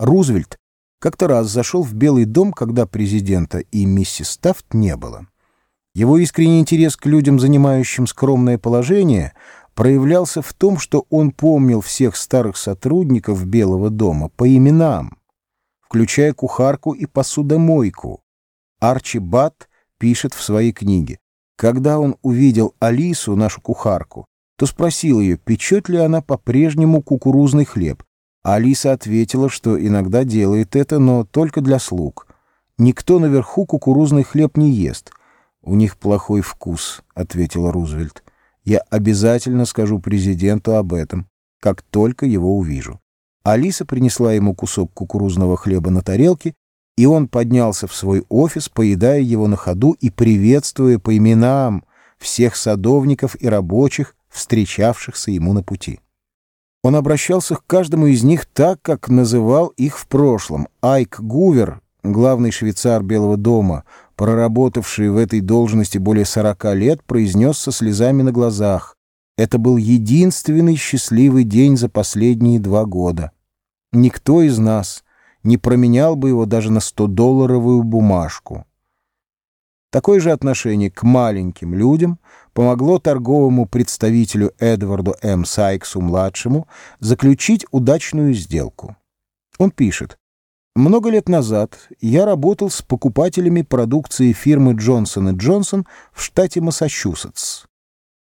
Рузвельт как-то раз зашел в Белый дом, когда президента и миссис Тафт не было. Его искренний интерес к людям, занимающим скромное положение, проявлялся в том, что он помнил всех старых сотрудников Белого дома по именам, включая кухарку и посудомойку. Арчи Бат пишет в своей книге, когда он увидел Алису, нашу кухарку, то спросил ее, печет ли она по-прежнему кукурузный хлеб. Алиса ответила, что иногда делает это, но только для слуг. Никто наверху кукурузный хлеб не ест. «У них плохой вкус», — ответил Рузвельт. «Я обязательно скажу президенту об этом, как только его увижу». Алиса принесла ему кусок кукурузного хлеба на тарелке, и он поднялся в свой офис, поедая его на ходу и приветствуя по именам всех садовников и рабочих, встречавшихся ему на пути. Он обращался к каждому из них так, как называл их в прошлом. Айк Гувер, главный швейцар Белого дома, проработавший в этой должности более сорока лет, произнес со слезами на глазах. Это был единственный счастливый день за последние два года. Никто из нас не променял бы его даже на 100-долларовую бумажку. Такое же отношение к маленьким людям помогло торговому представителю Эдварду М. Сайксу-младшему заключить удачную сделку. Он пишет, «Много лет назад я работал с покупателями продукции фирмы Джонсон и Джонсон в штате Массачусетс.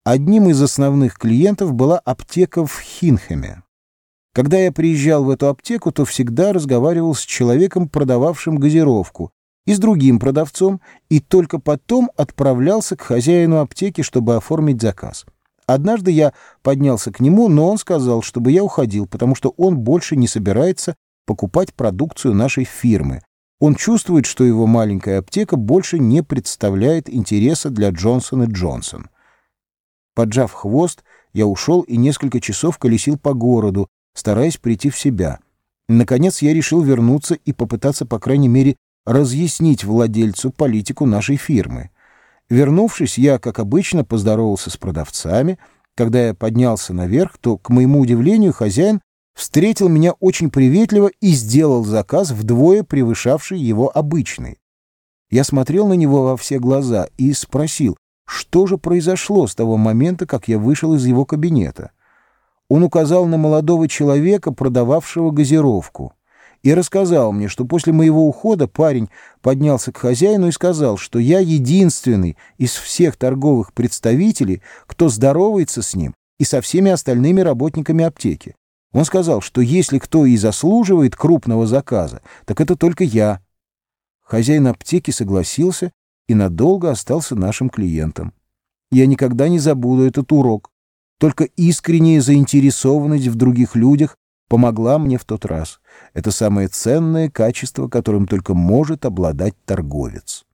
Одним из основных клиентов была аптека в Хинхэме. Когда я приезжал в эту аптеку, то всегда разговаривал с человеком, продававшим газировку, и с другим продавцом, и только потом отправлялся к хозяину аптеки, чтобы оформить заказ. Однажды я поднялся к нему, но он сказал, чтобы я уходил, потому что он больше не собирается покупать продукцию нашей фирмы. Он чувствует, что его маленькая аптека больше не представляет интереса для Джонсон и Джонсон. Поджав хвост, я ушел и несколько часов колесил по городу, стараясь прийти в себя. Наконец я решил вернуться и попытаться, по крайней мере, разъяснить владельцу политику нашей фирмы. Вернувшись, я, как обычно, поздоровался с продавцами. Когда я поднялся наверх, то, к моему удивлению, хозяин встретил меня очень приветливо и сделал заказ, вдвое превышавший его обычный. Я смотрел на него во все глаза и спросил, что же произошло с того момента, как я вышел из его кабинета. Он указал на молодого человека, продававшего газировку и рассказал мне, что после моего ухода парень поднялся к хозяину и сказал, что я единственный из всех торговых представителей, кто здоровается с ним и со всеми остальными работниками аптеки. Он сказал, что если кто и заслуживает крупного заказа, так это только я. Хозяин аптеки согласился и надолго остался нашим клиентом. Я никогда не забуду этот урок. Только искренняя заинтересованность в других людях помогла мне в тот раз. Это самое ценное качество, которым только может обладать торговец.